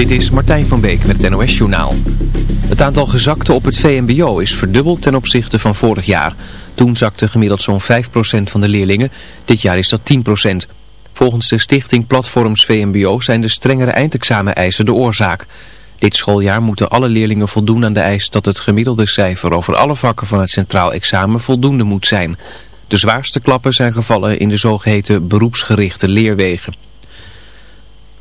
Dit is Martijn van Beek met het NOS Journaal. Het aantal gezakten op het VMBO is verdubbeld ten opzichte van vorig jaar. Toen zakte gemiddeld zo'n 5% van de leerlingen. Dit jaar is dat 10%. Volgens de stichting Platforms VMBO zijn de strengere eindexamen-eisen de oorzaak. Dit schooljaar moeten alle leerlingen voldoen aan de eis dat het gemiddelde cijfer over alle vakken van het centraal examen voldoende moet zijn. De zwaarste klappen zijn gevallen in de zogeheten beroepsgerichte leerwegen.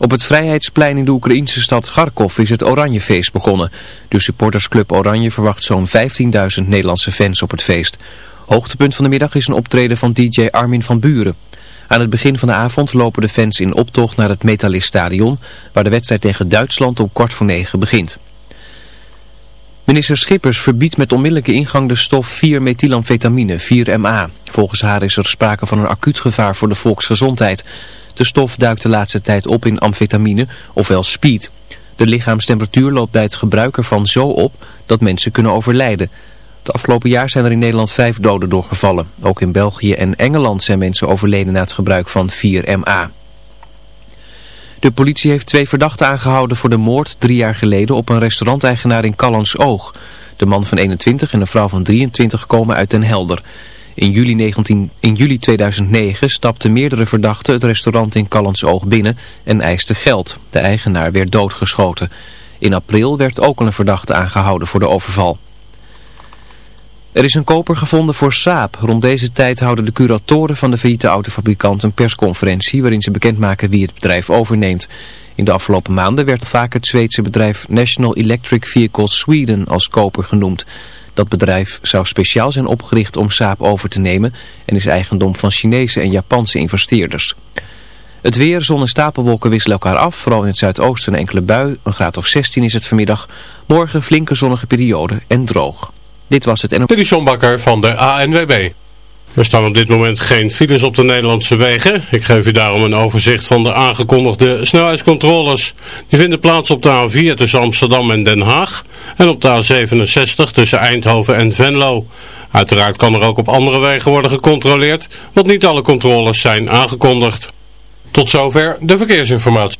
Op het Vrijheidsplein in de Oekraïnse stad Kharkov is het Oranjefeest begonnen. De supportersclub Oranje verwacht zo'n 15.000 Nederlandse fans op het feest. Hoogtepunt van de middag is een optreden van DJ Armin van Buren. Aan het begin van de avond lopen de fans in optocht naar het Metaliststadion, waar de wedstrijd tegen Duitsland om kwart voor negen begint. Minister Schippers verbiedt met onmiddellijke ingang de stof 4-methylamfetamine, 4MA. Volgens haar is er sprake van een acuut gevaar voor de volksgezondheid. De stof duikt de laatste tijd op in amfetamine, ofwel speed. De lichaamstemperatuur loopt bij het gebruik ervan zo op dat mensen kunnen overlijden. Het afgelopen jaar zijn er in Nederland vijf doden doorgevallen. Ook in België en Engeland zijn mensen overleden na het gebruik van 4MA. De politie heeft twee verdachten aangehouden voor de moord drie jaar geleden op een restauranteigenaar in Oog. De man van 21 en een vrouw van 23 komen uit Den Helder. In juli, 19, in juli 2009 stapten meerdere verdachten het restaurant in Oog binnen en eisten geld. De eigenaar werd doodgeschoten. In april werd ook al een verdachte aangehouden voor de overval. Er is een koper gevonden voor Saab. Rond deze tijd houden de curatoren van de failliete autofabrikant een persconferentie waarin ze bekendmaken wie het bedrijf overneemt. In de afgelopen maanden werd vaak het Zweedse bedrijf National Electric Vehicles Sweden als koper genoemd. Dat bedrijf zou speciaal zijn opgericht om Saab over te nemen en is eigendom van Chinese en Japanse investeerders. Het weer, zon en stapelwolken wisselen elkaar af, vooral in het zuidoosten enkele bui. Een graad of 16 is het vanmiddag. Morgen flinke zonnige periode en droog. Dit was het en... Dit is Bakker van de ANWB. Er staan op dit moment geen files op de Nederlandse wegen. Ik geef u daarom een overzicht van de aangekondigde snelheidscontroles. Die vinden plaats op de A4 tussen Amsterdam en Den Haag en op de A67 tussen Eindhoven en Venlo. Uiteraard kan er ook op andere wegen worden gecontroleerd, want niet alle controles zijn aangekondigd. Tot zover de verkeersinformatie.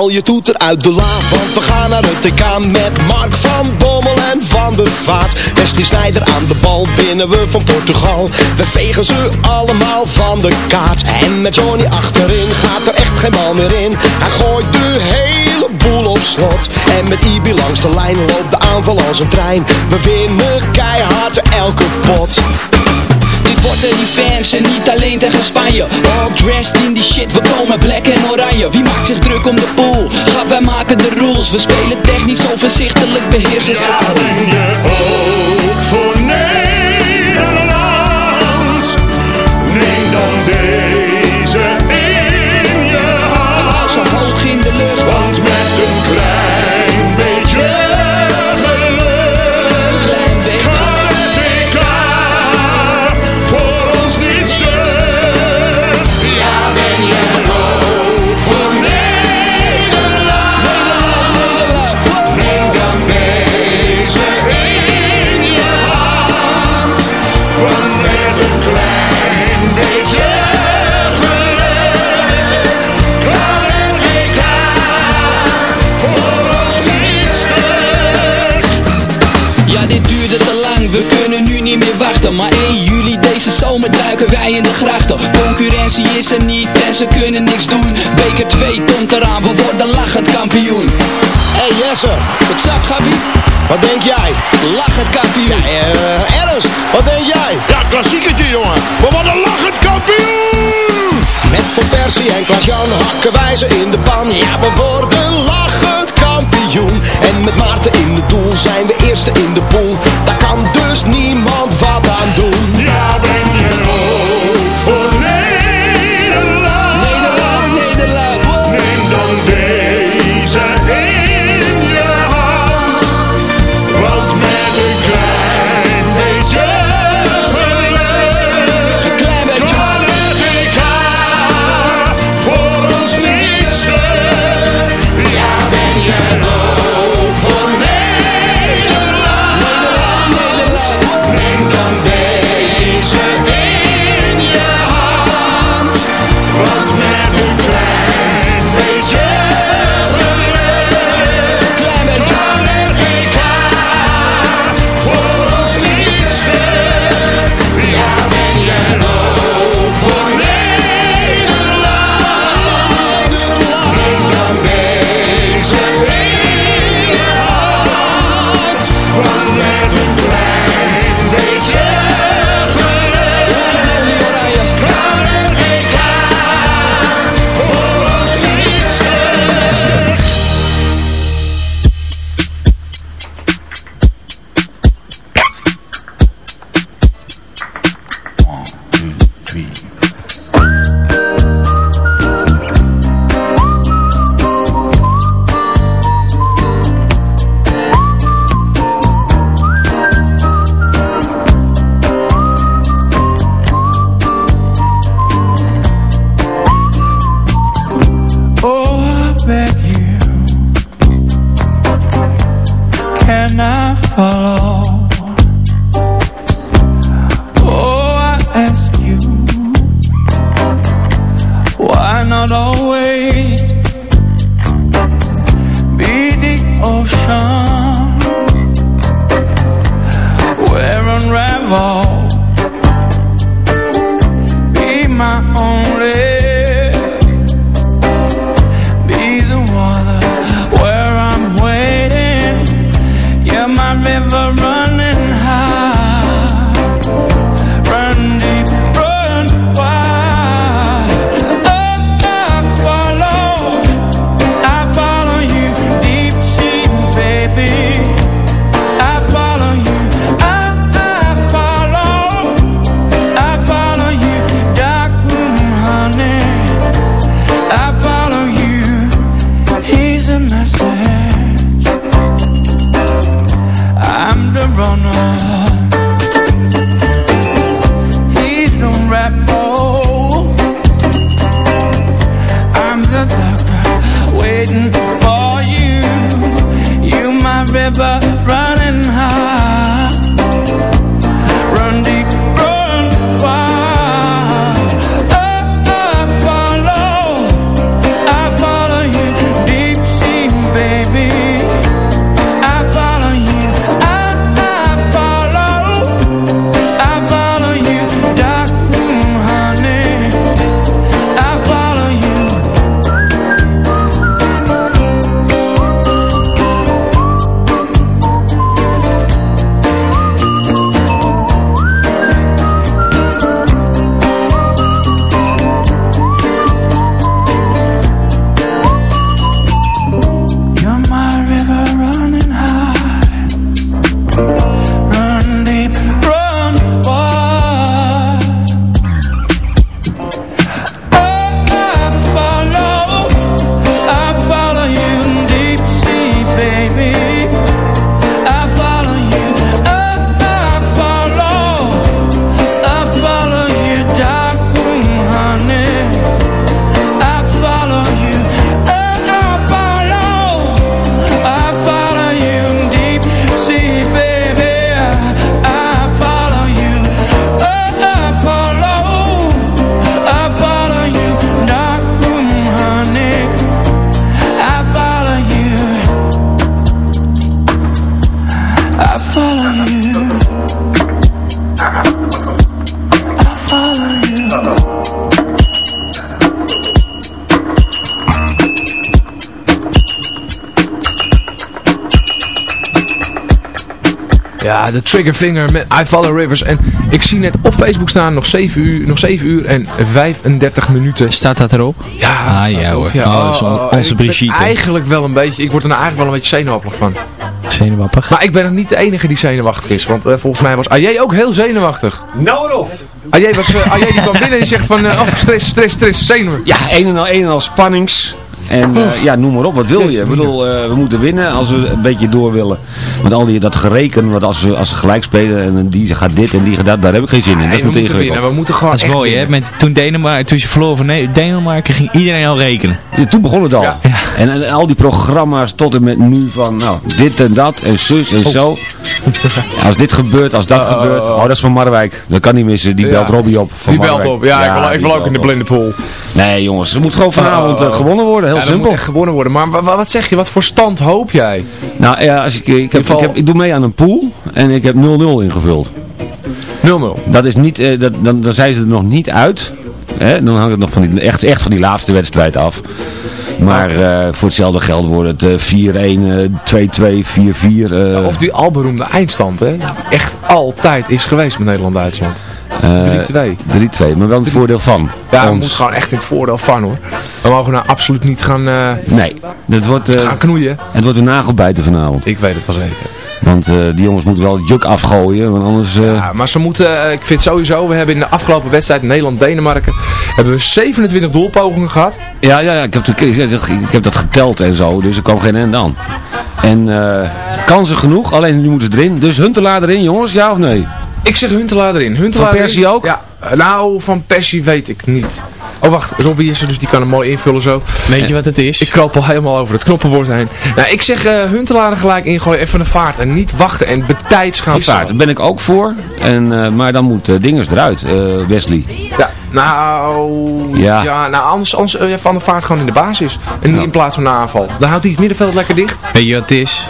Haal je toeter uit de la, want we gaan naar het TK met Mark van Bommel en Van der Vaart. Wesley Snijder aan de bal, winnen we van Portugal. We vegen ze allemaal van de kaart. En met Johnny achterin gaat er echt geen bal meer in. Hij gooit de hele boel op slot. En met Ibi langs de lijn loopt de aanval als een trein. We winnen keihard elke pot. Worden die fans en niet alleen tegen Spanje. All dressed in die shit, we komen black en oranje. Wie maakt zich druk om de pool? Ga wij maken de rules. We spelen technisch overzichtelijk, beheersen ze. Je ook voor nee Maar in juli deze zomer duiken wij in de grachten. Concurrentie is er niet en ze kunnen niks doen. Beker 2 komt eraan, we worden lachend kampioen. Hey Jesse. What's up Gabi? Wat denk jij? Lachend kampioen. Ja, eh, Ernst, wat denk jij? Ja, klassiekertje jongen. We worden lachend kampioen! Met Van Persie en Klaas-Jan hakken wij ze in de pan. Ja, we worden lachend kampioen. En met Maarten in het doel zijn we eerste in de pool. Daar kan dus niemand wat aan doen. Ja, Coffee. De Triggerfinger met I Follow Rivers. En ik zie net op Facebook staan nog 7 uur, nog 7 uur en 35 minuten. Staat dat erop? Ja, Ah, staat ja, hoor. Ja. Oh, on- onze ben Brigitte. eigenlijk wel een beetje, ik word er nou eigenlijk wel een beetje zenuwachtig van. Zenuwappig. Maar ik ben nog niet de enige die zenuwachtig is. Want eh, volgens mij was AJ ook heel zenuwachtig. Nou of. AJ, was, AJ die kwam binnen en die zegt van, eh, oh, stress, stress, stress, zenuwen. Ja, een en al, een en al spannings. En eh, ja, noem maar op, wat wil je? Ik bedoel, eh, we moeten winnen als we een beetje door willen. Want al die, dat gereken, wat als, we, als ze gelijk spelen en die gaat dit en die gaat dat, daar heb ik geen zin in. Dat is we moeten winnen, we moeten gewoon Dat is echt mooi, hè? Met, toen, Denemarken, toen je verloor van Ne- Denemarken, ging iedereen al rekenen. Ja, toen begon het al. Ja. En, en al die programma's tot en met nu van, nou, dit en dat en zus en zo. Als dit gebeurt, als dat gebeurt. Oh, dat is van Marwijk. Dat kan niet missen. Die Ja. belt Robbie op. van Die belt Marwijk. op. Ja, ik wil, ik wil ook in de blinde pool. Nee jongens, er moet gewoon vanavond eh, gewonnen worden. Heel ja, simpel. moet echt gewonnen worden. Maar wa- wa- wat zeg je? Wat voor stand hoop jij? Nou ja, als ik, ik, heb, geval- ik, heb, ik doe mee aan een pool en ik heb 0-0 ingevuld. 0-0. Dat is niet, eh, dat, dan, dan zijn ze er nog niet uit. Hè? Dan hangt het nog van die, echt, echt van die laatste wedstrijd af. Maar eh, voor hetzelfde geld wordt het eh, 4-1, eh, 2-2, 4-4. eh, Of die alberoemde eindstand, hè? Echt altijd is geweest met Nederland-Duitsland. eh, 3-2. 3-2, maar wel een voordeel van. Ja, we moeten gewoon echt in het voordeel van, hoor. We mogen nou absoluut niet gaan, eh, Nee, het wordt, gaan knoeien. het wordt een nagelbijten vanavond. Ik weet het wel zeker. Want eh, die jongens moeten wel het juk afgooien, want anders... eh, Ja, maar ze moeten, eh, ik vind sowieso, we hebben in de afgelopen wedstrijd Nederland-Denemarken, hebben we 27 doelpogingen gehad. Ja, ja, ja ik, heb de, ik heb dat geteld en zo, dus er kwam geen end aan. En kansen genoeg, alleen nu moeten ze erin. Dus Huntelaar erin, jongens, ja of nee? Ik zeg Huntelaar erin. Huntelaar Van Persie ook? Ja, nou, van Persie weet ik niet. Oh wacht, Robbie is er, dus die kan hem mooi invullen zo. Weet je wat het is? Ik kroop al helemaal over het knoppenbord heen. Nou, ik zeg eh Huntelaar gelijk ingooien, even een vaart en niet wachten en betijds gaan Vaart, daar ben ik ook voor. En, eh, maar dan moet eh, Dingers eruit, eh, Wesley. Ja, nou, Ja. ja. nou anders, anders Van der Vaart gewoon in de basis. En niet in plaats van een aanval. Dan houdt hij het middenveld lekker dicht. Weet je wat het is?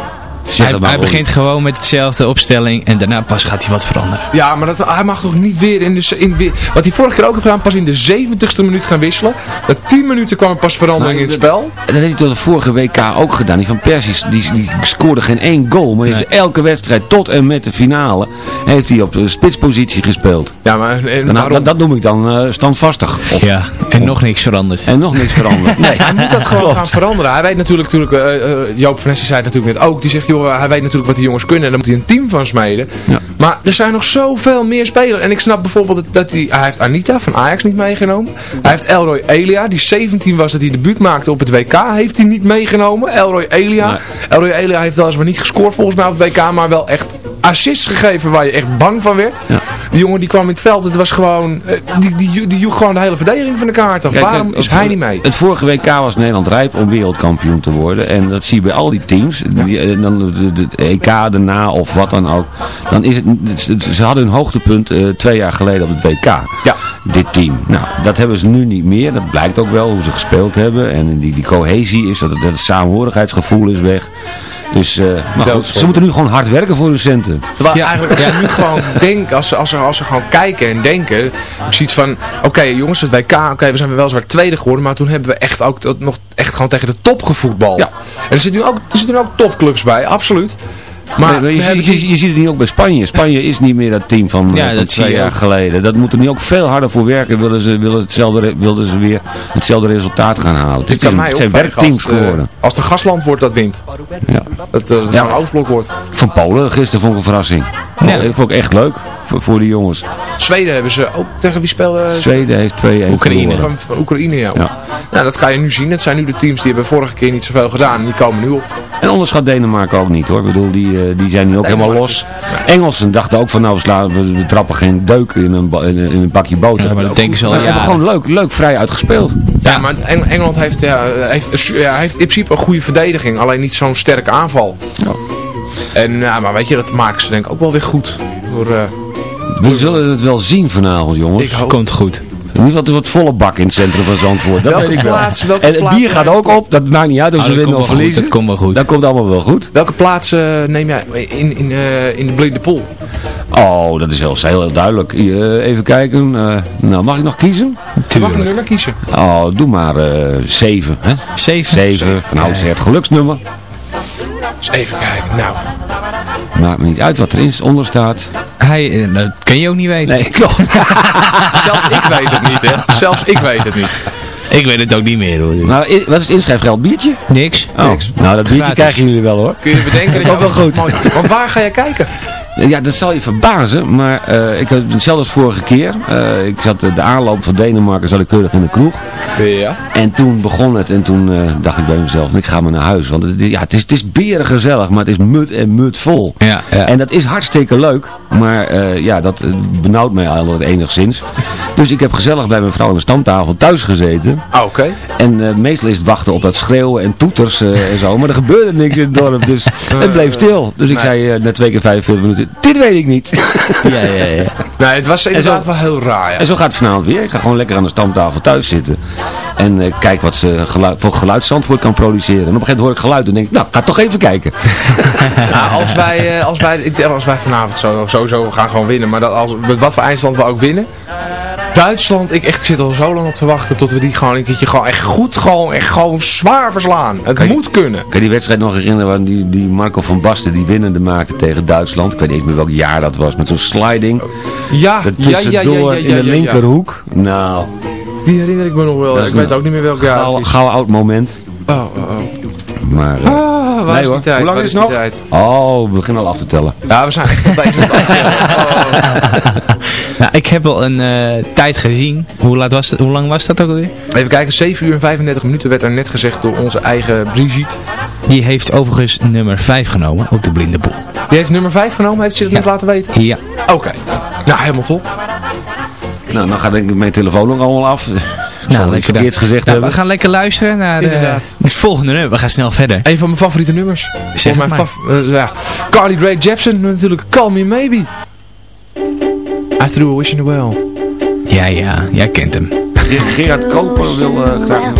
Hij, hij begint gewoon met hetzelfde opstelling en daarna pas gaat hij wat veranderen. Ja, maar dat, hij mag toch niet weer in de... In, weer, wat hij vorige keer ook heeft gedaan, pas in de 70ste minuut gaan wisselen. Na 10 minuten kwam er pas verandering in het spel. Dat heeft hij tot de vorige WK ook gedaan. Die van Persie, die, die scoorde geen één goal. Maar heeft elke wedstrijd tot en met de finale heeft hij op de spitspositie gespeeld. Ja, maar en Dan- waarom? dat, dat noem ik dan eh, standvastig. Of, Ja, en nog niks veranderd. En nog niks veranderd. Nee. Hij moet dat gewoon gaan veranderen. Hij weet natuurlijk, natuurlijk eh, eh, Joop van zei het natuurlijk net ook. Die zegt, joh, hij weet natuurlijk wat die jongens kunnen. En daar moet hij een team van smeden. Ja. Maar er zijn nog zoveel meer spelers. En ik snap bijvoorbeeld dat, hij, hij heeft Anita van Ajax niet meegenomen. Hij heeft Elroy Elia, die 17 was dat hij debuut maakte op het WK. Heeft hij niet meegenomen. Elroy Elia. Nee. Elroy Elia heeft weliswaar niet gescoord volgens mij op het WK. Maar wel echt assists gegeven waar je echt bang van werd. Ja. Die jongen die kwam in het veld. Het was gewoon, eh, die, die, die, joeg gewoon de hele verdediging van de kaart af. Kijk, Waarom is het hij niet mee? Het vorige WK was Nederland rijp om wereldkampioen te worden. En dat zie je bij al die teams. Die, eh, dan de, de, de EK daarna of wat dan ook. Dan is het, het- ze hadden hun hoogtepunt eh, twee jaar geleden op het WK. Ja. Dit team. Nou, dat hebben ze nu niet meer. Dat blijkt ook wel hoe ze gespeeld hebben. En die, die cohesie is, dat, dat het samenhorigheidsgevoel is weg. Dus, eh, maar goed, Doodzonde. ze moeten nu gewoon hard werken voor hun centen. Terwijl eigenlijk als ze nu gewoon denken, als ze, als, ze, als ze gewoon kijken en denken, zoiets van, oké jongens, het WK, oké we zijn weliswaar tweede geworden, maar toen hebben we echt ook nog echt gewoon tegen de top gevoetbald. Ja. En er zitten nu ook, er zitten nu ook topclubs bij, absoluut. Maar je, je, ziet het nu ook bij Spanje. Spanje is niet meer dat team van, Ja, eh, van dat twee jaar geleden. Dat moet er nu ook veel harder voor werken. Willen ze, willen hetzelfde, wilden ze weer hetzelfde resultaat gaan halen. het is- zijn werkteams als, de- geworden. als de gastland wordt dat wint. Ja. Dat, dat het Ja. gewoon Oostblok wordt. Van Polen gisteren vond ik een verrassing. Ja. Dat vond ik echt leuk voor, voor die jongens. Zweden hebben ze ook tegen wie spelen? Zweden heeft 2-1 Oekraïne. verloren. Van, van Oekraïne, ja. Ja. Nou, dat ga je nu zien. Het zijn nu de teams die hebben vorige keer niet zoveel gedaan. En die komen nu op. En onderschat Denemarken ook niet hoor. Ik bedoel, die, eh, die zijn nu ook helemaal los. Engelsen dachten ook van nou we, slaan, we, we trappen geen deuk in een, in een, in een bakje boter. Ja, maar dat denken ze al hebben gewoon leuk, leuk vrij uitgespeeld. Ja, maar Eng- Engeland heeft, ja, heeft, ja, heeft in principe een goede verdediging, alleen niet zo'n sterke aanval. Ja. En ja, maar weet je, dat maken ze denk ik ook wel weer goed. Door, eh, We zullen het wel zien vanavond jongens. ik hoop... Komt goed. In ieder geval er wordt volle bak in het centrum van Zandvoort. Dat Welke weet ik wel. plaats- welke en het plaats- bier gaat ook op. Dat maakt niet uit of Oh, ze dat winnen komt of wel goed, verliezen. dat komt wel goed. Dat komt allemaal wel goed. Welke plaats eh, neem jij in, in, eh, in de blinde pool? Oh, dat is heel, heel, heel duidelijk. Eh, even kijken. Eh, nou, mag ik nog kiezen? Je mag een nummer kiezen. Oh, doe maar eh 7. Hè? Zeven. 7. Van oudsher het geluksnummer. Dus even kijken. Nou, Maakt me niet uit wat erin onder staat. Hij, eh, dat kun je ook niet weten. Nee, klopt. Zelfs ik weet het niet, hè. Zelfs ik weet het niet. Ik weet het ook niet meer hoor. Nou, wat is het inschrijfgeld? Biertje? Niks. Oh. Niks. Nou, dat biertje Gratis. krijgen jullie wel hoor. Kun je bedenken dat je Ook wel goed. Mooi. Want waar ga je kijken? Ja, dat zal je verbazen, maar eh, ik had hetzelfde als vorige keer. Eh, ik zat eh, de aanloop van Denemarken zat ik keurig in de kroeg. Ja. En toen begon het en toen dacht ik bij mezelf, ik ga maar naar huis. Want het, ja, het, is, het is berengezellig, maar het is mut en mut vol. Ja, ja. En dat is hartstikke leuk, maar ja, dat benauwt mij altijd enigszins. Dus ik heb gezellig bij mijn vrouw aan de stamtafel thuis gezeten. Ah, Oké. En meestal is het wachten op dat schreeuwen en toeters en zo. Maar er gebeurde niks in het dorp, dus het bleef stil. Dus ik zei na twee keer 45 minuten, dit weet ik niet. Ja, ja, ja. Nee, het was inderdaad zo- wel heel raar, ja. En zo gaat het vanavond weer. Ik ga gewoon lekker aan de stamtafel thuis zitten. En eh, kijk wat ze geluid, voor geluid Zandvoort kan produceren. En op een gegeven moment hoor ik geluid en denk ik, nou, ga toch even kijken. Nou, als wij, eh, als wij, als wij vanavond zo, sowieso gaan gewoon winnen, maar dat als, met wat voor eindstand we ook winnen. Duitsland, ik, echt, ik zit al zo lang op te wachten tot we die gewoon een keertje gewoon echt goed, gewoon, echt gewoon zwaar verslaan. Het Kan je- moet kunnen. Kan je die wedstrijd nog herinneren waar die, die Marco van Basten die winnende maakte tegen Duitsland? Ik weet niet eens meer welk jaar dat was. Met zo'n sliding. Ja, ja, ja, ja, in de linkerhoek. Nou, Die herinner ik me nog wel. Ik weet ook niet meer welk jaar gauw, het is. gauw oud moment. Oh, oh, oh. Maar, eh, Ah, waar nee is hoor. die tijd? Hoe lang is is het nog? tijd? Oh, we beginnen al af te tellen. Ja, we zijn aftellen. Oh. Nou, ik heb al een eh, tijd gezien. Hoe, laat was het, hoe lang was dat ook alweer? Even kijken, 7 uur en 35 minuten werd er net gezegd door onze eigen Brigitte. Die heeft overigens nummer 5 genomen op de blinde boel. Die heeft nummer 5 genomen, heeft ze het Ja. net laten weten? Ja. Oké. Nou, helemaal top. Nou, dan gaat denk ik mijn telefoon nog allemaal af. Dan. verkeerds gezegd Nou, hebben. we gaan lekker luisteren naar de, Inderdaad. het volgende nummer. We gaan snel verder. Een van mijn favoriete nummers. Zeg mijn maar. eh, ja. Carly Rae Jepsen natuurlijk. Call Me Maybe. I threw a wish in the well. Ja, ja. Jij kent hem. Gerard Koper wil eh, graag...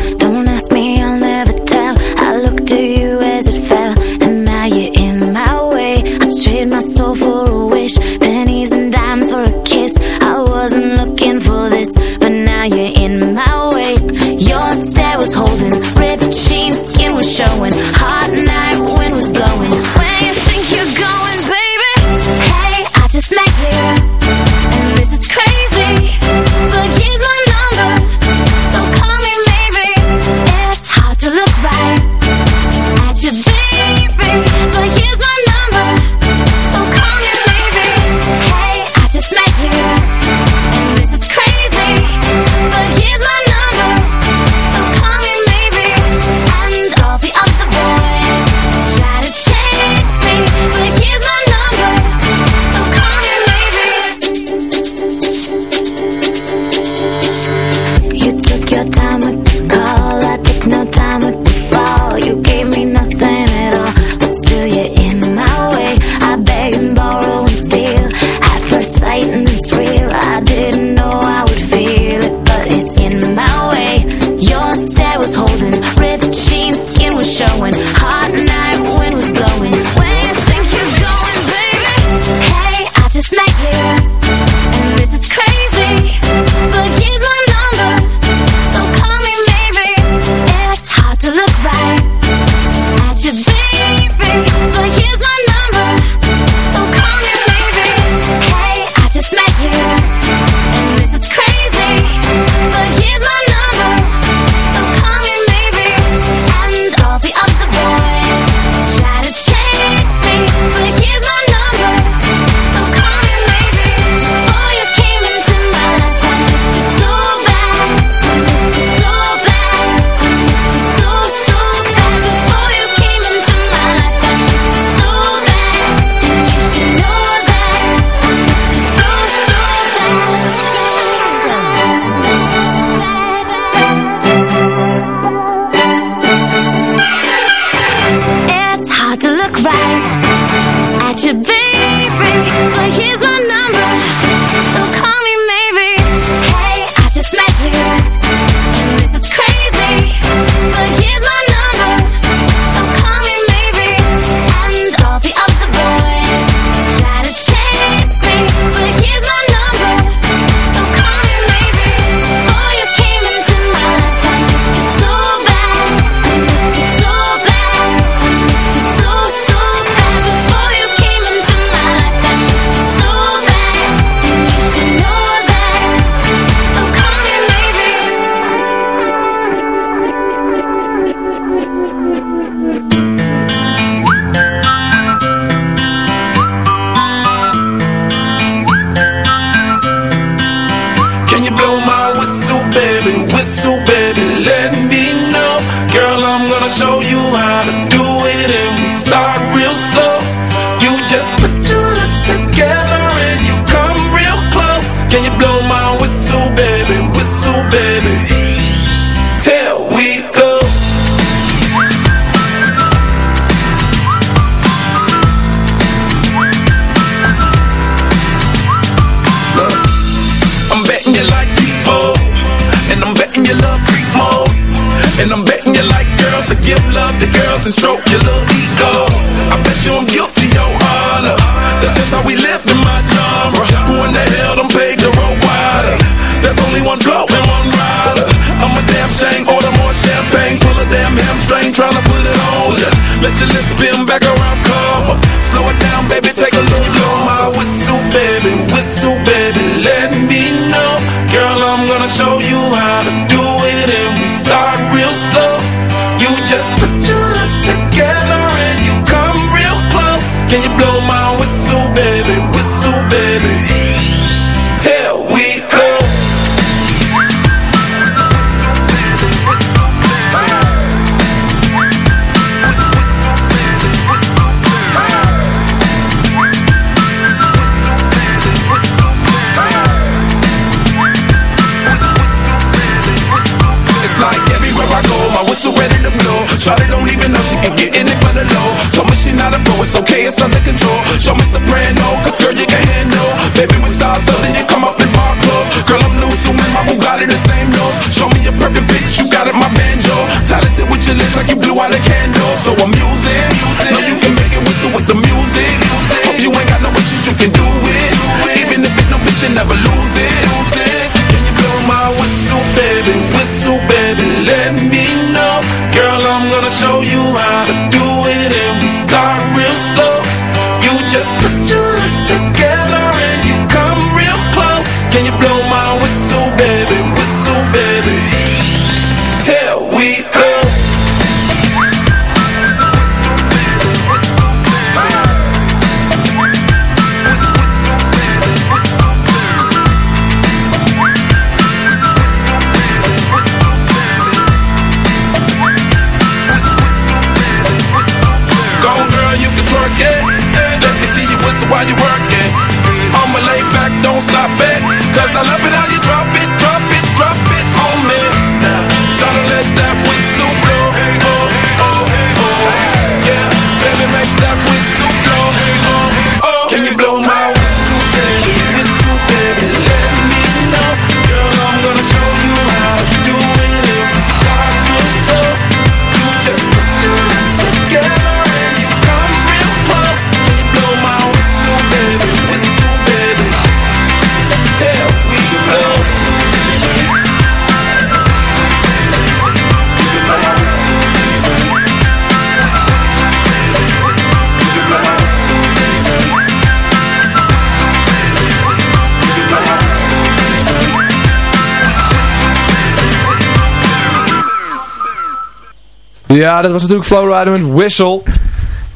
Ja, dat was natuurlijk Flowrider met Whistle.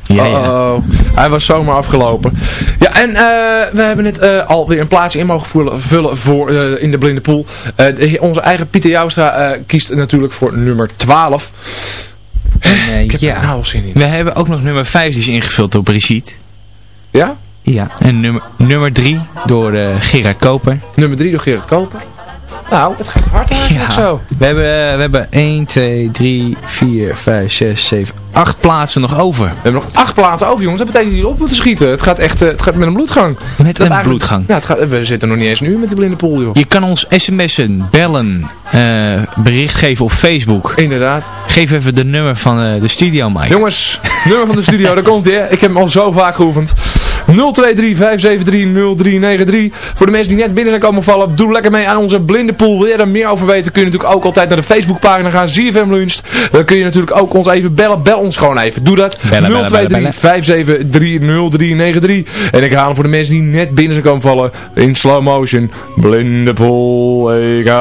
Ja, ja. Oh, hij was zomaar afgelopen. Ja, en eh, we hebben net eh, alweer een plaatsje in mogen vullen, vullen voor, eh, in de blinde pool. De- onze eigen Pieter Joustra kiest natuurlijk voor nummer 12. En, Ik heb ja. er nou al zin in. We hebben ook nog nummer 5 die is ingevuld door Brigitte. Ja? Ja. En nummer, nummer 3 door Gerard Koper. Nummer 3 door Gerard Koper. Nou, het gaat hard eigenlijk zo. We hebben, we hebben 1, 2, 3, 4, 5, 6, 7, 8 plaatsen nog over. We hebben nog acht plaatsen over, jongens. Dat betekent dat jullie op moeten schieten. Het gaat echt eh, het gaat met een bloedgang. Met Dat een bloedgang. Ja, het gaat, we zitten nog niet eens een uur met die blinde pool, joh. Je kan ons sms'en, bellen, eh, bericht geven op Facebook. Inderdaad. Geef even de nummer van eh, de studio, Mike. Jongens, nummer van de studio, daar komt hij. Ik heb hem al zo vaak geoefend. 023 573 0393. Voor de mensen die net binnen zijn komen vallen, doe lekker mee aan onze blinde pool. Wil je er meer over weten, kun je natuurlijk ook altijd naar de Facebookpagina gaan. ZFM Lunch. Dan kun je natuurlijk ook ons even bellen. Bel ons gewoon even. Doe dat. Bellen, bellen, 023 573 0393. En ik haal voor de mensen die net binnen zijn komen vallen. In slow motion. Blinde pool. EK.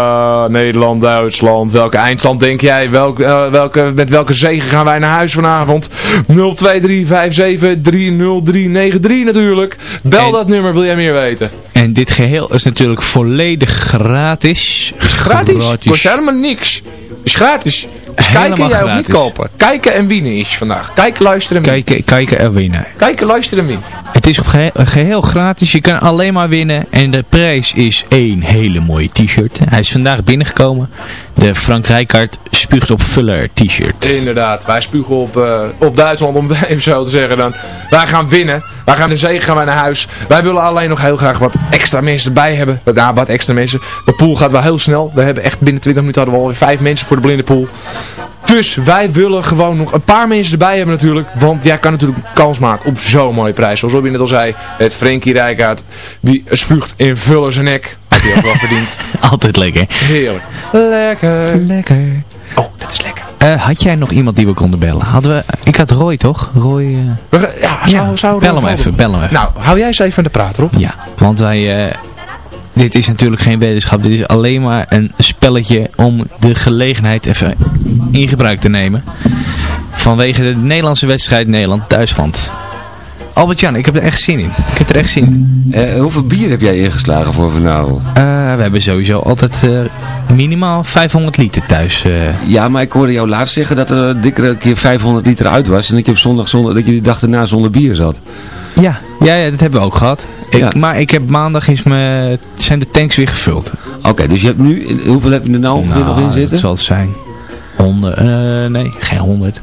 Nederland, Duitsland. Welke eindstand denk jij? Welk, eh, welke, met welke zegen gaan wij naar huis vanavond? 023 57 30393 natuurlijk. Bel En- dat nummer, wil jij meer weten? En dit geheel is natuurlijk volledig gratis. Gratis. Kost helemaal niks. Is gratis. Is Helemaal kijken, jij hoeft niet gratis. kopen. Kijken en winnen is vandaag. Kijken, luisteren en winnen. Kijken, kijken en winnen. Kijken, luisteren en winnen. Het is gehe- geheel gratis. Je kan alleen maar winnen. En de prijs is één hele mooie t-shirt. Hij is vandaag binnengekomen. De Frank Rijkaard spuugt op Fuller t-shirt. Inderdaad, wij spugen op, eh, op Duitsland om het even zo te zeggen dan. Wij gaan winnen, wij gaan de zege gaan wij naar huis. Wij willen alleen nog heel graag wat extra mensen erbij hebben. Nou, wat extra mensen. De pool gaat wel heel snel. We hebben echt binnen 20 minuten hadden we alweer 5 mensen voor de blinde pool. Dus wij willen gewoon nog een paar mensen erbij hebben natuurlijk. Want jij kan natuurlijk kans maken op zo'n mooie prijs. Zoals Robin net al zei, het Frenkie Rijkaard. Die spuugt in Fuller zijn nek. Had hij ook wel verdiend. Altijd lekker. Heerlijk. Lekker. Lekker. Oh, dat is lekker. Eh, had jij nog iemand die we konden bellen? Hadden we, ik had Roy toch? Roy, eh, We gaan- Ja, zou, zou bel Rob hem even, bel hem even. Nou, hou jij eens even aan de praat erop. Ja, want wij, eh, dit is natuurlijk geen wetenschap. Dit is alleen maar een spelletje om de gelegenheid even in gebruik te nemen. Vanwege de Nederlandse wedstrijd Nederland-Duitsland. Albert-Jan, ik heb er echt zin in. Ik heb er echt zin in. Eh, hoeveel bier heb jij ingeslagen voor vanavond? Eh, we hebben sowieso altijd eh, minimaal 500 liter thuis. Ja, maar ik hoorde jou laatst zeggen dat er dikke keer 500 liter uit was. En dat je op zondag zonder, dat je die dag erna zonder bier zat. Ja, ja, ja, dat hebben we ook gehad. Ik, Ja. Maar ik heb maandag is me, zijn de tanks weer gevuld. Oké, dus je hebt nu, hoeveel heb je er nou ongeveer nog in zitten? dat zal het zijn. 100, eh, nee, geen 100.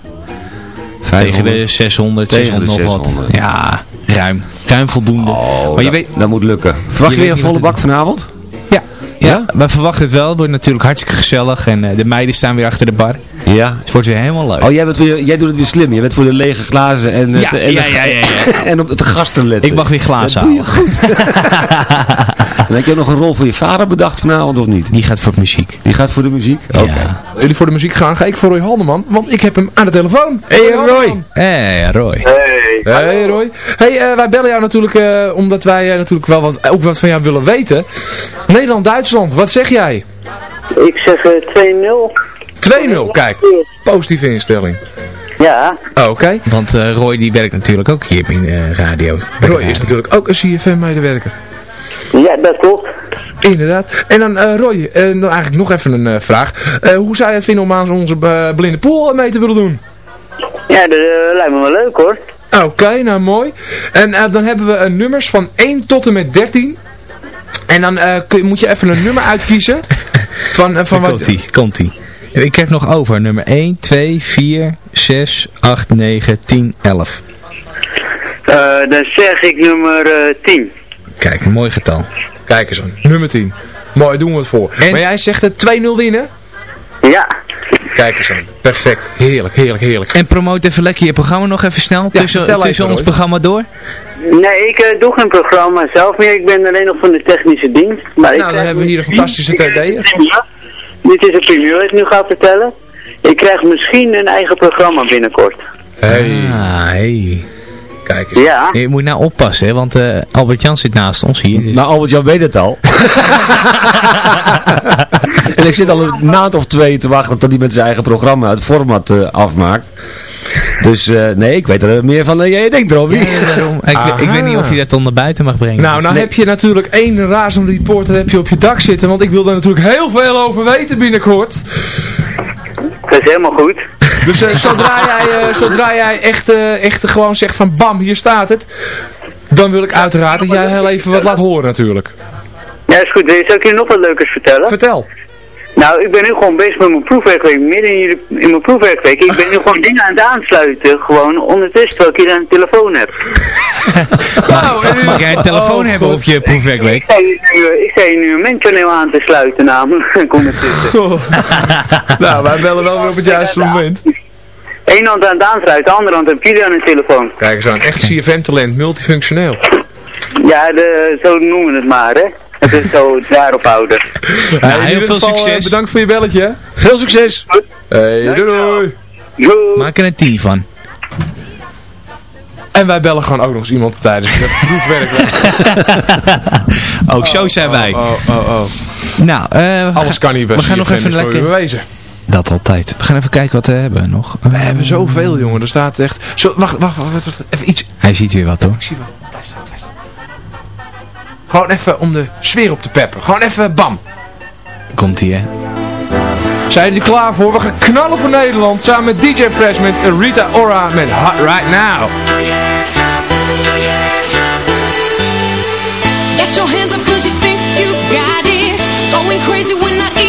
Tegen de 600, Tegen 600 de nog wat. 600. Ja, ruim. Ruim voldoende. Oh, maar je dat, weet, dat moet lukken. Verwacht je weer een volle bak het- vanavond? ja, ja, we verwachten het wel. Het wordt natuurlijk hartstikke gezellig. En eh, de meiden staan weer achter de bar. Ja. Het wordt weer helemaal leuk. Oh, jij, bent weer, jij doet het weer slim. Je bent voor de lege glazen en, het- Ja, en, ja, ja, ja, ja. en op de gasten letten. ik mag weer glazen je halen. En heb je ook nog een rol voor je vader bedacht vanavond of niet? Die gaat voor muziek. Die gaat voor de muziek? Oké. Ja. Jullie voor de muziek gaan, ga ik voor Roy Haldeman, want ik heb hem aan de telefoon. Hey Roy! Hé, Roy. Hey Roy. Hey, eh, wij bellen jou natuurlijk eh, omdat wij eh, natuurlijk wel wat, ook wat van jou willen weten. Nederland-Duitsland, wat zeg jij? 2-0. Ik zeg eh, 2-0. kijk. Positieve instelling. Ja. Oké. Want eh, Roy die werkt natuurlijk ook hier in eh, radio. Roy is natuurlijk ook een CFM-medewerker. Ja, dat klopt. Inderdaad. En dan eh, Roy, eh, dan eigenlijk nog even een eh, vraag. Eh, hoe zou je het vinden om aan onze blinde pool mee te willen doen? Ja, dat lijkt me wel leuk hoor. Oké, nou mooi. En dan hebben we nummers van 1 tot en met 13. En dan eh, kun je, moet je even een nummer uitkiezen. Van, van wat... komt ie, komt ie. Ik heb nog over nummer 1, 2, 4, 6, 8, 9, 10, 11. Eh, dan zeg ik nummer eh 10. Kijk, een mooi getal. Kijk eens aan. Nummer 10. Mooi, doen we het voor. En- Maar jij zegt het 2-0 winnen? Ja. Kijk eens aan. Perfect. Heerlijk, heerlijk, heerlijk. En promote even lekker je programma nog even snel. Ja, tussen tussen even, ons programma door. Nee, ik eh, doe geen programma zelf meer. Ik ben alleen nog van de technische dienst. Maar ik Nou, dan krijg hebben we hier een fantastische TD'er. Dit is een primeur, ik nu ga vertellen. Ik krijg misschien een eigen programma binnenkort. Hey. Ah, hey. Kijk eens. Ja. Je moet nou oppassen, hè, want eh, Albert-Jan zit naast ons hier. dus- Nou, Albert-Jan weet het al. en ik zit al een maand of twee te wachten tot hij met zijn eigen programma het format eh, afmaakt. Dus eh, nee, ik weet er meer van dan jij denkt. Ja, daarom. Ik, ik weet niet of je dat dan naar buiten mag brengen. Nou, Dus- nou heb je natuurlijk één razend reporter heb je op je dak zitten. Want ik wil daar natuurlijk heel veel over weten binnenkort. Dat is helemaal goed. Dus eh, zodra, jij, eh, zodra jij echt, eh, echt gewoon zegt van bam, hier staat het. Dan wil ik uiteraard dat jij heel even wat laat horen natuurlijk. Ja, is goed. Zal ik je nog wat leukers vertellen? Vertel. Nou, ik ben nu gewoon bezig met mijn proefwerkweek. Midden in, in mijn proefwerkweek. Ik ben nu gewoon dingen aan het aansluiten. Gewoon ondertussen terwijl ik hier aan de telefoon heb. Nou, Mag jij een telefoon Oh, hebben God. op je proefwerkweek? Ik sta hier nu, ik sta hier nu een mengpaneel aan te sluiten namelijk. ondertussen. nou, wij bellen wel weer op het juiste moment. Eén hand aan het aansluiten, de andere hand heb jullie aan de telefoon. Kijk eens aan, echt CFM-talent, multifunctioneel. Ja, de, zo noemen we het maar, hè. Het is zo daarop houden. In heel veel geval, eh, succes. bedankt voor je belletje. Veel succes! Hey, doei doei. Doei. Maak er een 10 van. En wij bellen gewoon ook nog eens iemand tijdens het proefwerk. Ook zo zijn wij. Oh, oh, oh. Nou, eh, we Alles kan hier bij We gaan nog even lekker... bewezen. Dat altijd. We gaan even kijken wat we hebben nog. We hebben zoveel, jongen. Er staat echt... Zo, wacht, wacht, wacht, wacht, wacht. Even iets. Hij ziet weer wat hoor. Ik zie staan, blijf staan. Gewoon even om de sfeer op te peppen. Gewoon even bam. Komt ie hè. Zijn jullie er klaar voor? We gaan knallen voor Nederland. Samen met DJ Fresh met Rita Ora met Hot Right Now. Get your hands up cause you think you got it. Going crazy when I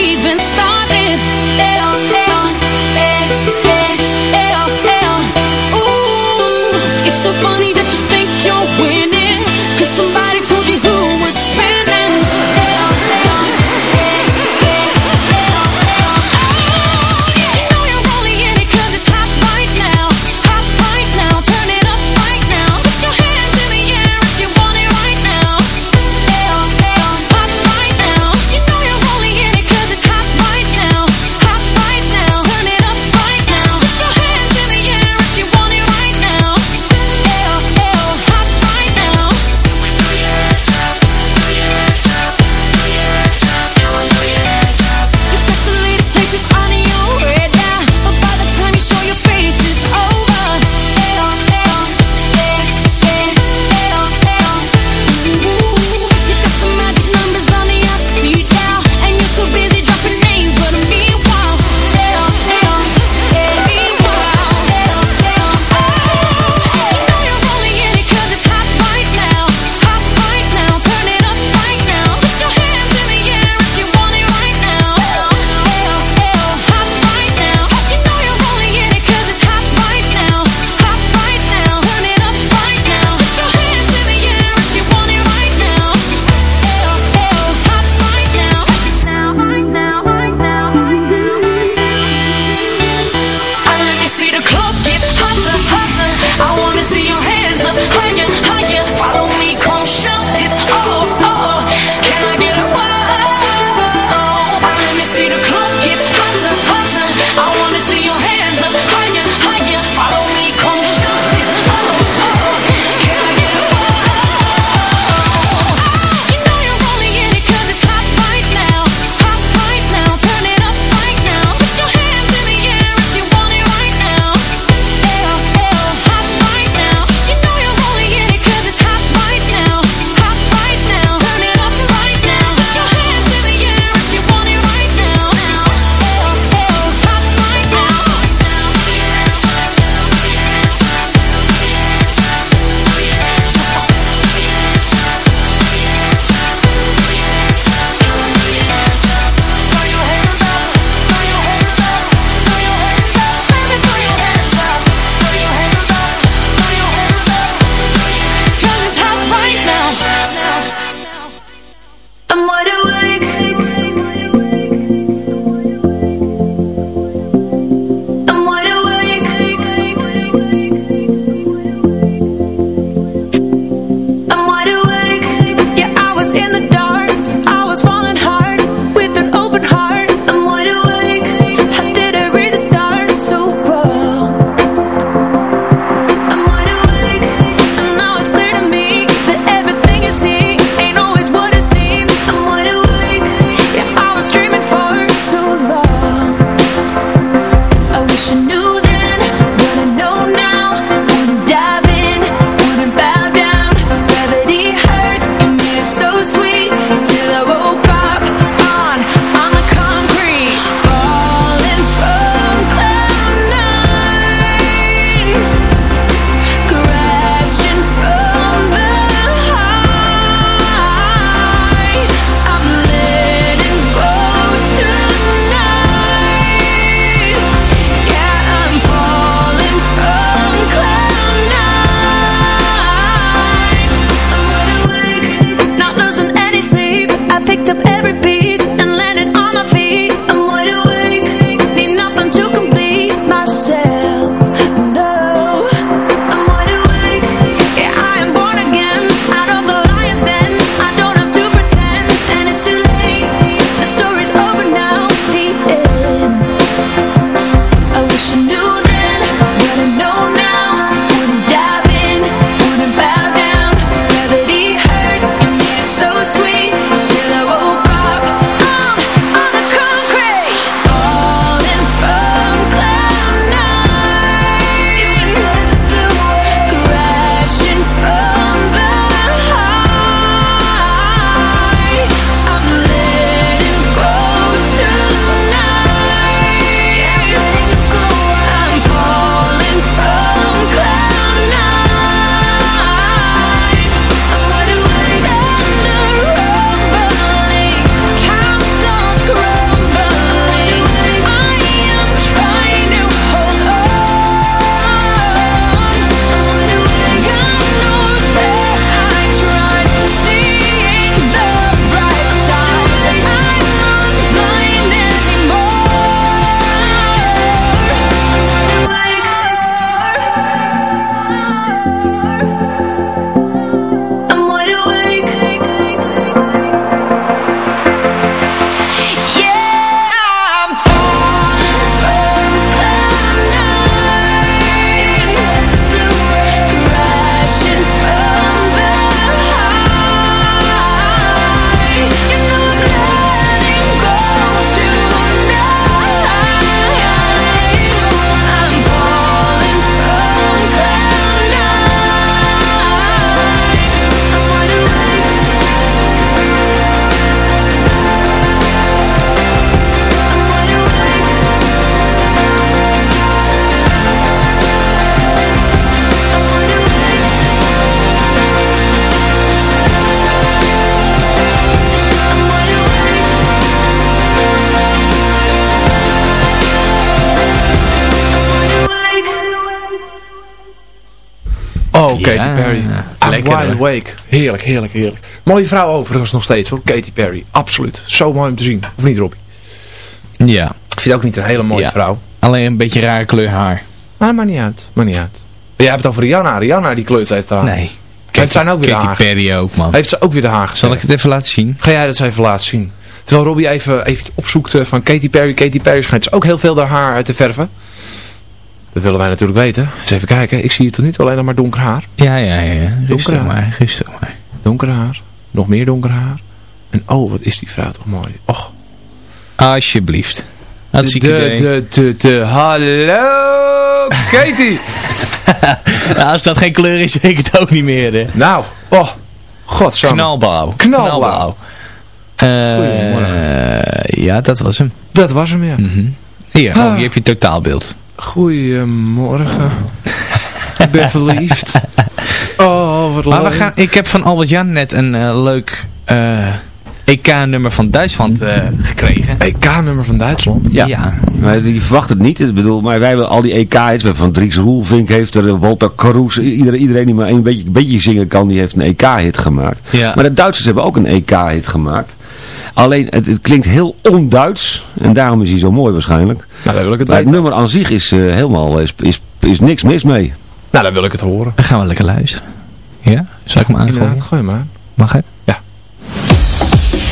Katy Perry. I'm lekker, wide awake. Heerlijk, heerlijk, heerlijk. Mooie vrouw overigens nog steeds hoor. Katy Perry. Absoluut. Zo mooi om te zien. Of niet Robbie? Ja. Ik vind het ook niet een hele mooie Ja. vrouw. Alleen een beetje rare kleur haar. Maar dat maakt niet uit. Maakt niet uit. Jij hebt het over Rihanna. Rihanna die kleurt heeft haar. Nee. Heeft zij nou ook weer Katy? Perry ook, man. Heeft ze ook weer de haar Zal ik het even laten zien? Ga jij dat even laten zien. Terwijl Robbie even, even opzoekt eh, van Katy Perry. Katy Perry schijnt dus ook heel veel haar uit te verven. Dat willen wij natuurlijk weten. Eens even kijken. Ik zie hier tot nu toe alleen nog maar donker haar. Ja, ja, ja. Donker Rustig maar, rustig maar. Donker haar. Nog meer donker haar. En oh, wat is die vrouw toch mooi. Och. Alsjeblieft. Hartstikke de, de, de, de, hallo Katy. Nou, als dat geen kleur is, weet ik het ook niet meer. Hè. nou, oh, godsamme. Knalblauw. Knalblauw. Eh, Goedemorgen. ja, dat was hem. Dat was hem, ja. Mhm. Hier, oh, Ah. hier heb je totaalbeeld. Goedemorgen. ik ben verliefd. Oh, wat Maar leuk. we gaan, ik heb van Albert-Jan net een eh, leuk eh, EK-nummer van Duitsland eh, gekregen. EK-nummer van Duitsland? Ja. Ja. Maar je verwacht het niet. Ik bedoel, maar wij hebben al die EK's. We hebben Van Dries Roelvink heeft er, Walter Kroes. Iedereen, iedereen die maar een beetje, een beetje zingen kan, die heeft een EK-hit gemaakt. Ja. Maar de Duitsers hebben ook een EK-hit gemaakt. Alleen, het, het klinkt heel onduits. En daarom is hij zo mooi waarschijnlijk. Nou, dan wil ik het Maar het nummer aan zich is eh, helemaal, is, is, is niks mis mee. Nou, dan wil ik het horen. Dan gaan we lekker luisteren. Ja? Zal ik hem aangooien? Inderdaad, gooi maar. aan. Mag het?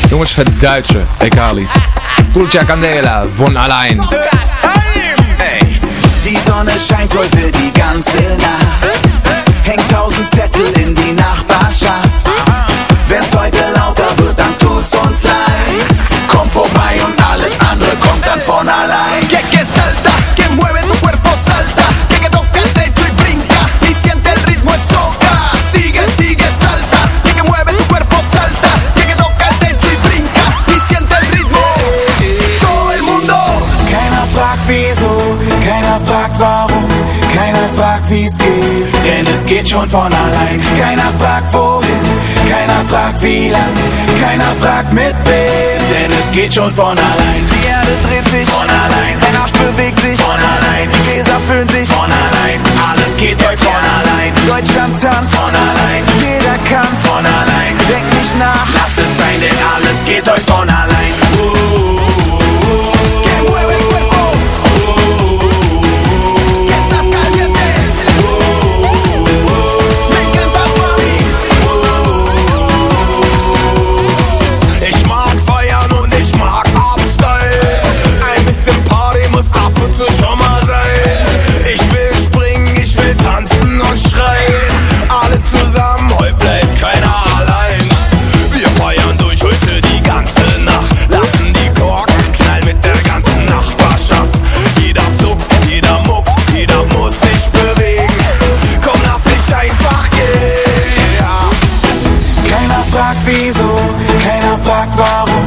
Jongens, het Duitse EK-lied. Kulcha Candela von Allein. Die Sonne scheint heute die ganze Nacht. Hängt tausend Zettel in die Nachbarschaft. Wenn's heute lauter wird, dann tut's uns leid. Komm vorbei und alles andere kommt dann von allein. Que que salta, que mueve tu cuerpo salta, que que toca el techo y brinca y siente el ritmo es soca. Sigue, sigue, salta, que que mueve tu cuerpo salta, que que toca el techo y brinca y siente el ritmo. Todo el mundo. Keiner fragt wieso, keiner fragt warum, keiner fragt wie's geht, denn es geht schon von allein. Keiner fragt wohin, keiner fragt wie lang, keiner fragt mit wem, denn es geht schon von allein. Die Erde dreht sich von allein, der Arsch bewegt sich von allein, die Gläser füllen sich von allein, alles geht heute von allein. Deutschland tanzt von allein, jeder kann's von allein. Denk nicht nach, lass es sein, denn alles geht heute von allein. Fragt wieso, keiner fragt warum,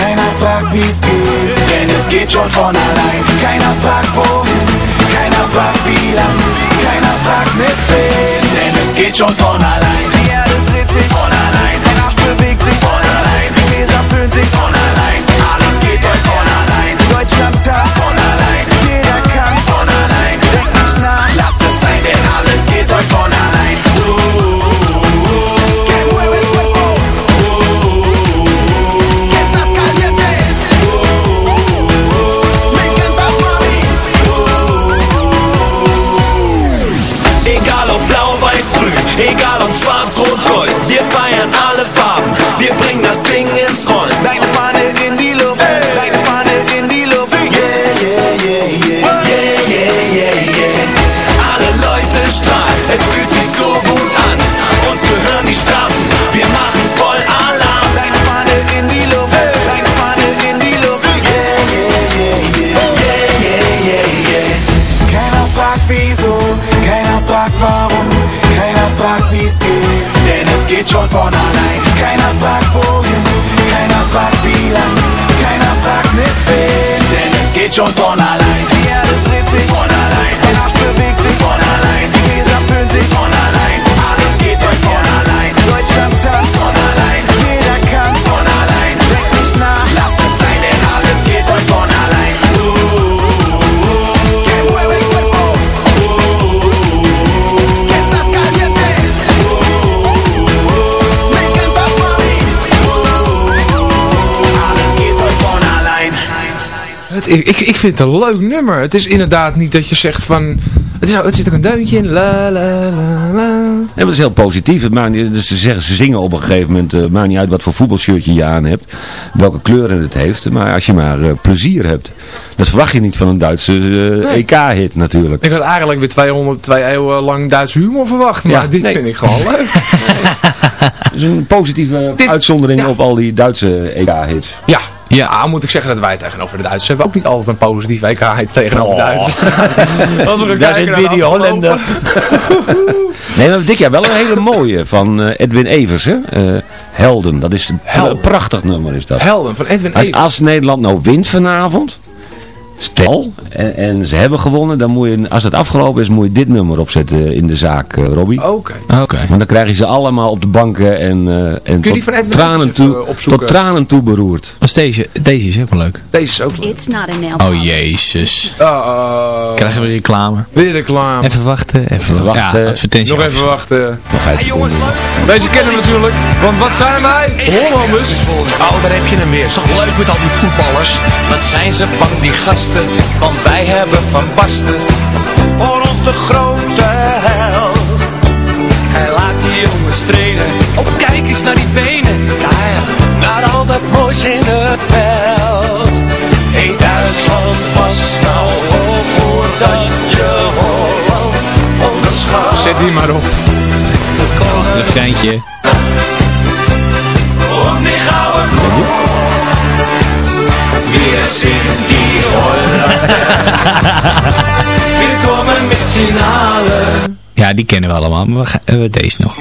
keiner fragt wie's geht, denn es geht schon von allein. Keiner fragt wohin, keiner fragt wie lang, keiner fragt mit wem, denn es geht schon von allein. Die Erde dreht sich von allein, der Arsch bewegt sich von allein, die Gläser füllen sich von allein, alles geht heute von allein. Deutschland tanzt von allein, schon von allein. Keiner fragt wohin, keiner fragt wie lang, keiner fragt mit wem, denn es geht schon von allein. Het, ik, ik vind het een leuk nummer. Het is inderdaad niet dat je zegt van... Het, is, het zit ook een deuntje in. La, la, la, la. Ja, dat is heel positief. Het maakt niet, dus ze, zeggen, ze zingen op een gegeven moment, het maakt niet uit wat voor voetbalshirtje je aan hebt, welke kleuren het heeft, maar als je maar eh, plezier hebt. Dat verwacht je niet van een Duitse eh, EK-hit natuurlijk. Ik had eigenlijk weer 202 eeuwen lang Duits humor verwacht. Maar Ja, dit nee. vind ik gewoon leuk. Het is een positieve uitzondering op al die Duitse EK-hits. Ja. Ja, moet ik zeggen dat wij tegenover de Duitsers hebben ook niet altijd een positief WK tegenover de Oh. Duitsers. Als we Daar zit weer die de Hollander. Nee, maar dit jaar wel een hele mooie van eh, Edwin Evers, hè? Eh, Helden. Dat is een, prachtig nummer is dat. Helden van Edwin Als, Evers. als Nederland nou wint vanavond, stel, en, en ze hebben gewonnen, dan moet je, als het afgelopen is, moet je dit nummer opzetten in de zaak, eh Robbie. Oké. Oké. Want dan krijg je ze allemaal op de banken en, eh, en Kun je die van tot, Edwin tranen toe, tot tranen toe beroerd. Was deze, deze is ook wel leuk. Deze is ook leuk. It's not a nail Oh jezus. Uh, Krijgen we reclame. Weer reclame. Even wachten, even wachten. Ja, advertentie. Nog even wachten. Nog vijf seconden. Deze kennen we natuurlijk. Want wat zijn wij? Hollanders. Oh, daar heb je hem weer. Is toch leuk met al die voetballers? Wat zijn ze bang, die gasten? Want wij hebben Van Basten voor ons de grote held. Hij laat die jongens trainen. Oh, kijk eens naar die benen. Ja, ja. Naar al dat moois in het veld. Hey, Duitsland was nou hoog voordat je Holland onderschat. Zet die maar op. Die gouden kool. Wir sind die Holländer. Wir kommen mit z'n allen. Ja, die kennen we allemaal, maar we gaan deze nog.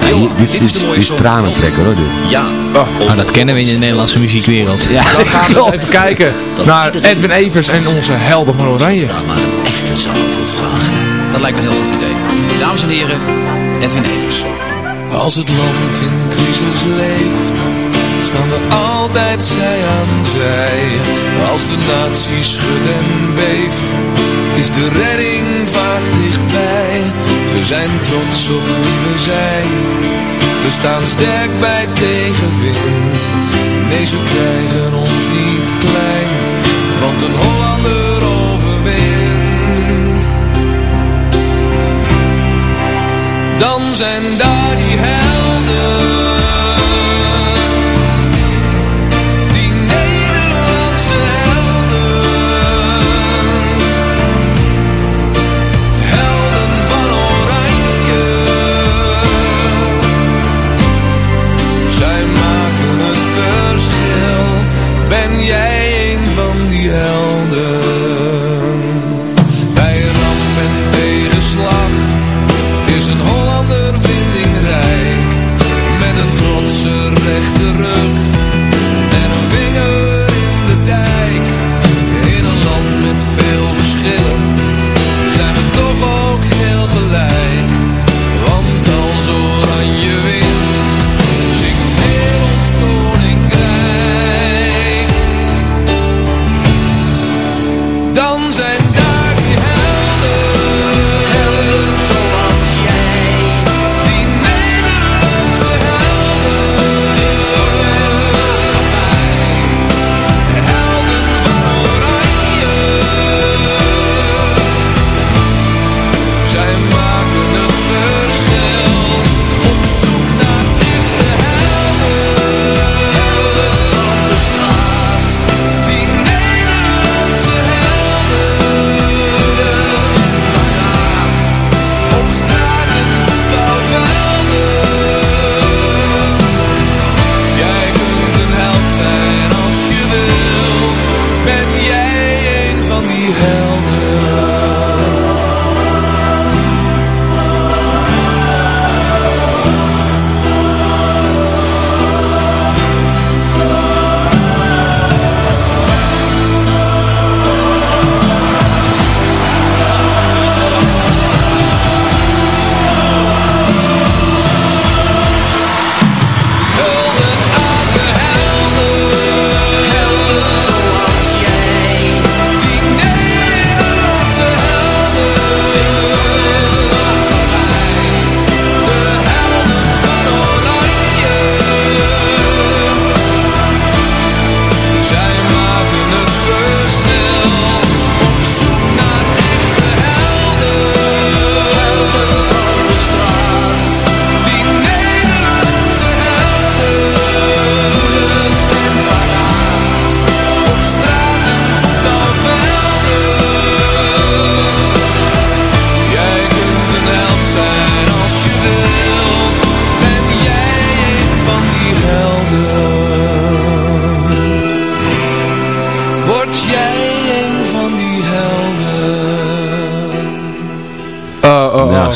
Ja, hier- dit, is, dit is tranentrekker hoor. Dit. Ja. Oh, dat kennen we in de Nederlandse muziekwereld. Ja, Dan gaan we even kijken naar Edwin Evers en onze helden van Oranje. maar een echte zaalvoervraag. Dat lijkt me een heel goed idee. Dames en heren, Edwin Evers. Als het land in crisis leeft, staan we altijd zij aan zij. Als de natie schudt en beeft, is de redding vaak dichtbij. We zijn trots op wie we zijn, we staan sterk bij tegenwind. Nee, ze krijgen ons niet klein, want een Hollander overwint. Dan zijn daar die helden.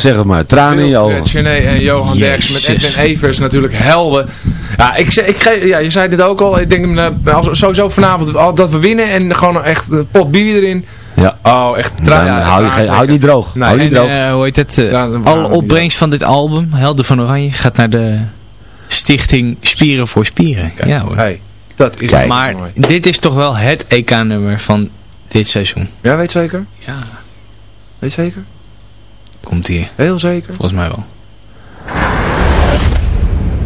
Zeg het maar. Tranen in je ogen. Chené en Johan Derks met. Edwin Evers natuurlijk helden. Ja, ik, zei- ik, ge- ja, je zei dit ook al. Ik denk eh, als, sowieso vanavond al dat we winnen en gewoon echt een pot bier erin. Ja. Oh, echt Dan tra- ja, hou, je, hou niet droog. Nee, hou je niet En droog. eh, hoe heet het? eh, Ja, alle opbrengst van dit album, Helden van Oranje, gaat naar de stichting Spieren voor Spieren. ja hoor. Hey, dat is Kijk. Maar mooi. dit is toch wel het EK-nummer van dit seizoen. Ja, weet zeker? Ja. Weet zeker? Komt hier, Heel zeker. volgens mij wel.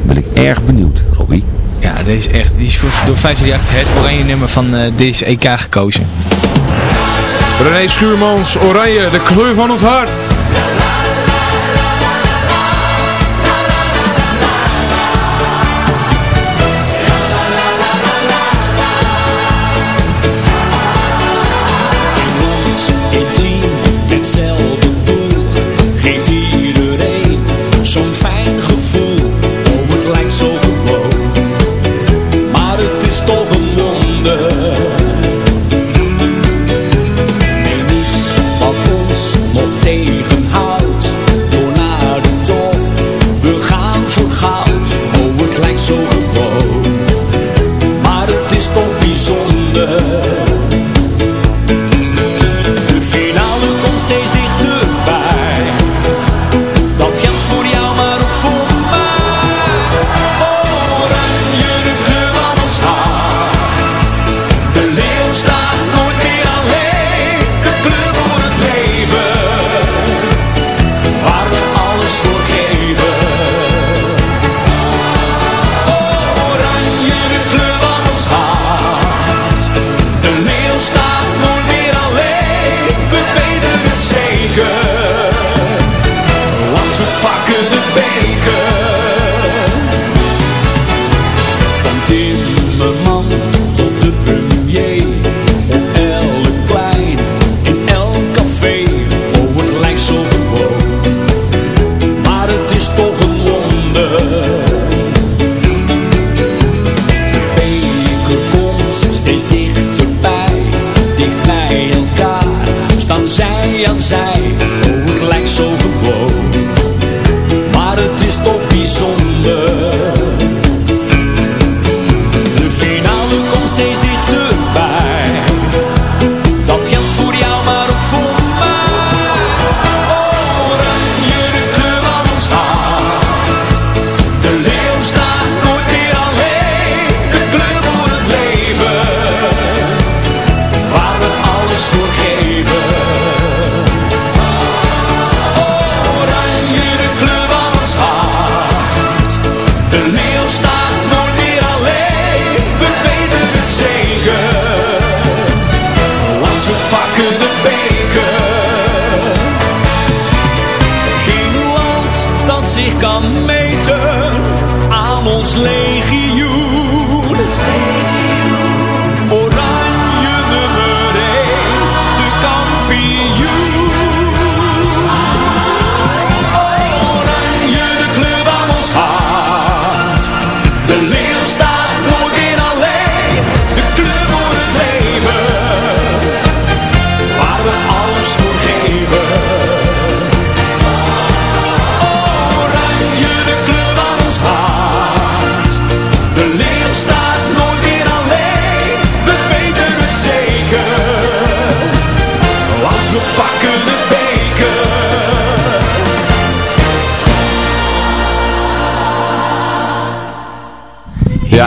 Ben ik erg benieuwd, Robbie. Ja, deze is echt, die is voor, door 538 het oranje nummer van eh deze EK gekozen. René Schuurmans, Oranje, de kleur van ons hart.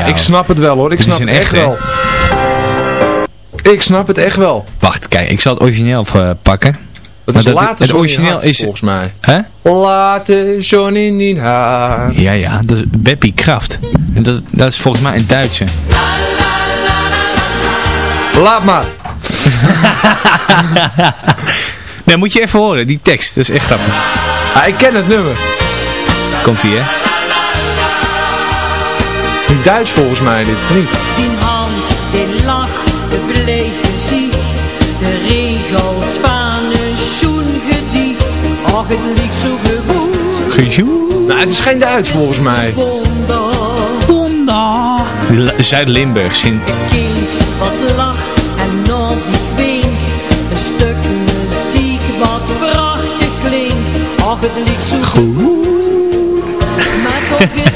Ik snap het wel hoor. Ik snap het echt wel. Ik snap het echt wel. Wacht, kijk, ik zal het origineel even pakken. Het Maar is dat- later het origineel Hart, is- volgens mij. Hè? Later Johnny haar. Ja, ja, dat is Beppie Kraft. En dat, dat is volgens mij een Duitse. Laat maar. nee, moet je even horen, die tekst. Dat is echt grappig. Ah, ik ken het nummer. Komt ie, hè? In Duits volgens mij dit, niet? Die hand, die lach, de bleek gezicht, de regels van een schoengedicht. Och, het liegt zo gewoon. Nou, het is geen Duits volgens mij. Wonder. L- Zuid-Limburg. Sint kind wat lacht en nog die winkt. Een stuk muziek wat prachtig klinkt. Ach, het liegt zo goed. Maar toch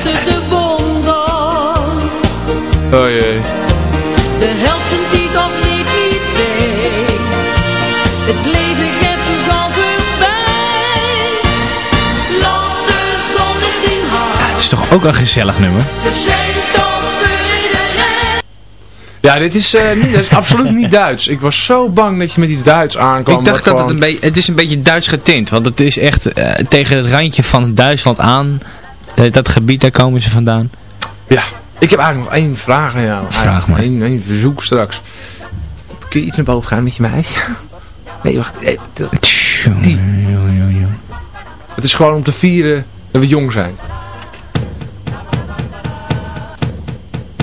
ook een gezellig nummer? Ja, dit is, eh, niet, is absoluut niet Duits. Ik was zo bang dat je met iets Duits aankwam. Ik dacht dat het een beetje, het is een beetje Duits getint. Want het is echt eh, tegen het randje van Duitsland aan. Dat, dat gebied, daar komen ze vandaan. Ja, ik heb eigenlijk nog één vraag aan jou. Vraag maar. Eén, één verzoek straks. Kun je iets naar boven gaan met je meis? Nee, wacht. Die. Het is gewoon om te vieren dat we jong zijn.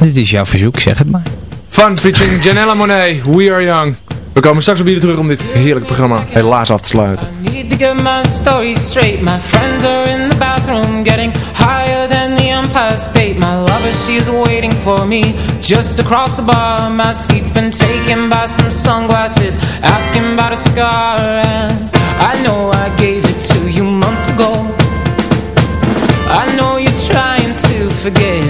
Dit is jouw verzoek, zeg het maar. Fun featuring Janella Monet, We Are Young. We komen straks op jullie terug om dit heerlijke programma helaas af te sluiten. Need to get my story straight My friends are in the bathroom Getting higher than the Empire State My lover, she's waiting for me Just across the bar My seat's been taken by some sunglasses Asking about a scar And I know I gave it to you months ago I know you're trying to forget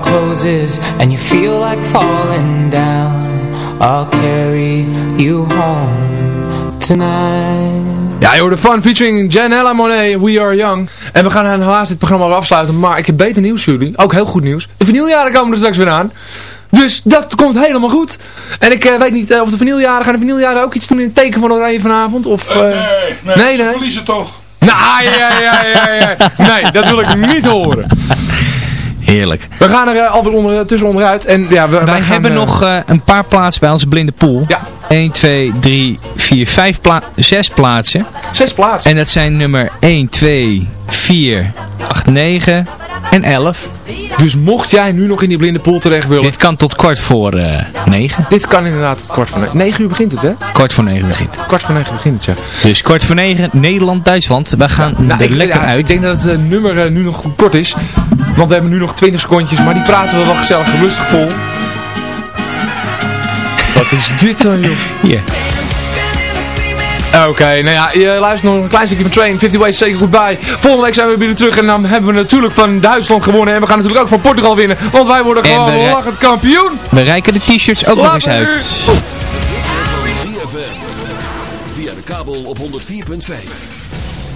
closes and you feel like falling down, I'll carry you home tonight. Ja, joh, de Fun featuring Janella Monet, We Are Young. En we gaan helaas dit programma afsluiten, maar ik heb beter nieuws voor jullie. Ook heel goed nieuws. De vinyljaren komen er straks weer aan. Dus dat komt helemaal goed. En ik eh, weet niet eh, of de vinyljaren, gaan de vinyljaren ook iets doen in het teken van Oranje vanavond? Of, eh, Nee, nee, nee, ze nee. verliezen toch. Nou, ja, ja, ja, ja. Nee, dat wil ik niet horen. Heerlijk. We gaan er eh, alweer onder, tussen onderuit. En, ja, we, Wij wij gaan, hebben eh, nog eh, een paar plaatsen bij onze blinde pool. Ja. 1, 2, 3, 4, 5 pla 6 plaatsen. Zes plaatsen. En dat zijn nummer 1, 2, 4, 8, 9 en 11. Dus mocht jij nu nog in die blinde pool terecht willen... Dit kan tot kwart voor uh, 9. Dit kan inderdaad tot kwart voor negen. 9 uur begint het, hè? Kwart voor 9 begint het. Kwart voor negen begint het, ja. Dus kwart voor 9, Nederland-Duitsland. Wij gaan Nou, er ik, lekker ja, uit. Ik denk dat het nummer nu nog kort is. Want we hebben nu nog 20 secondjes, maar die praten we wel gezellig en rustig vol. Wat is dit dan, joh? Hier. Oké, nou ja, je luistert nog een klein stukje van Train, 50 Ways Say Goodbye. Volgende week zijn we weer terug en dan hebben we natuurlijk van Duitsland gewonnen. En we gaan natuurlijk ook van Portugal winnen, want wij worden En gewoon lachend kampioen. We reiken de t-shirts ook nog eens uit. Via de kabel op 104.5.